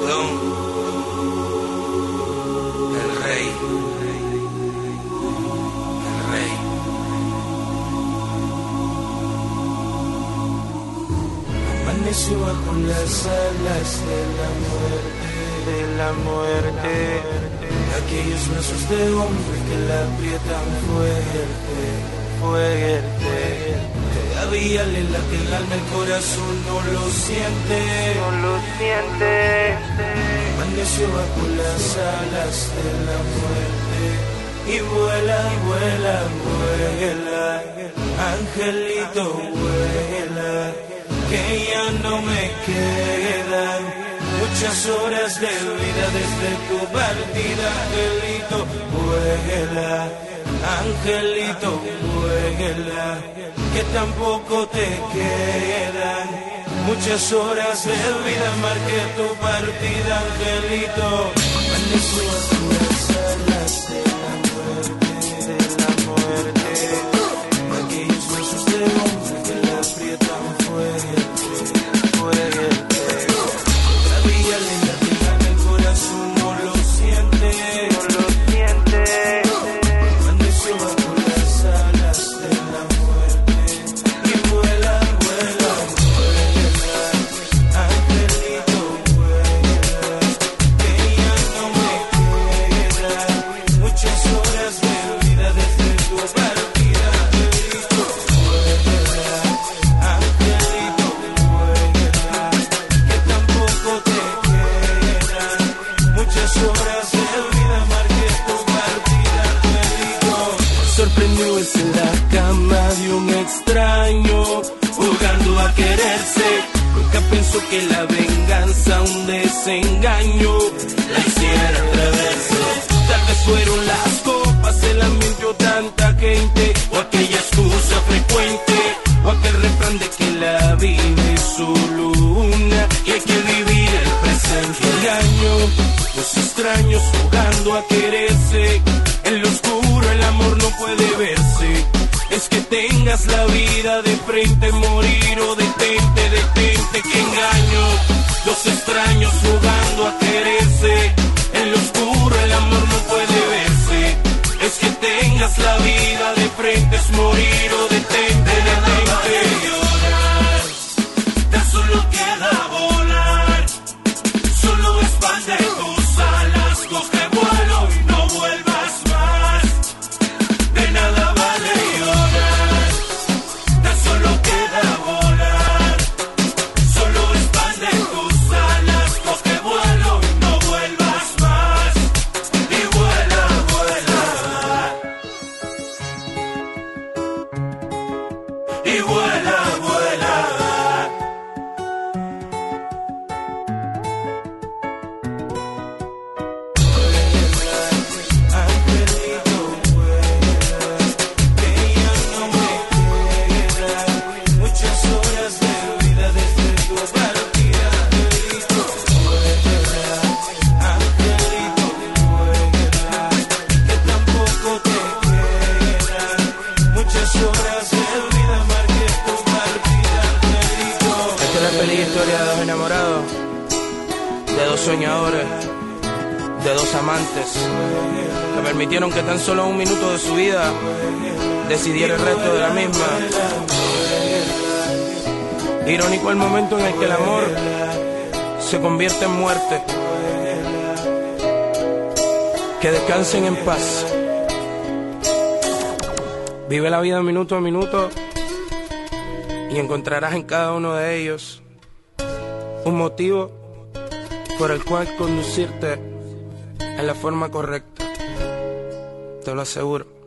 Bloom. El Rey. Amaneció bajo las alas de la muerte, de la muerte. Aquellos brazos de hombre que la aprietan fuerte, fuerte. Todavía le late el alma, el corazón no lo siente, no lo siente. Amaneció bajo las alas de la muerte y vuela, vuela, vuela. Angelito, vuela, que ya no me quedan muchas horas de vida desde tu partida, Angelito, vuela. Angelito, vuela, que tampoco te quedan muchas horas de vida, marqué tu partida, Angelito. Es en la cama de un extraño, jugando a quererse. Nunca pensó que la venganza, un desengaño, la hiciera atreverse. Tal vez fueron las copas, el ambiente o tanta gente, o aquella excusa frecuente, o aquel refrán de que la vida es solo una y hay que vivir el presente. Engaño, los extraños jugando a quererse. En lo oscuro el amor no puede verse. Es que tengas la vida de frente, morir o detente, detente, que engaño. Los extraños jugando a quererse. En lo oscuro el amor no puede verse. Es que tengas la vida de frente, es morir o soñadores, de dos amantes, que permitieron que tan solo un minuto de su vida decidiera el resto de la misma. Irónico el momento en el que el amor se convierte en muerte. Que descansen en paz. Vive la vida minuto a minuto y encontrarás en cada uno de ellos un motivo por el cual conducirte en la forma correcta. Te lo aseguro.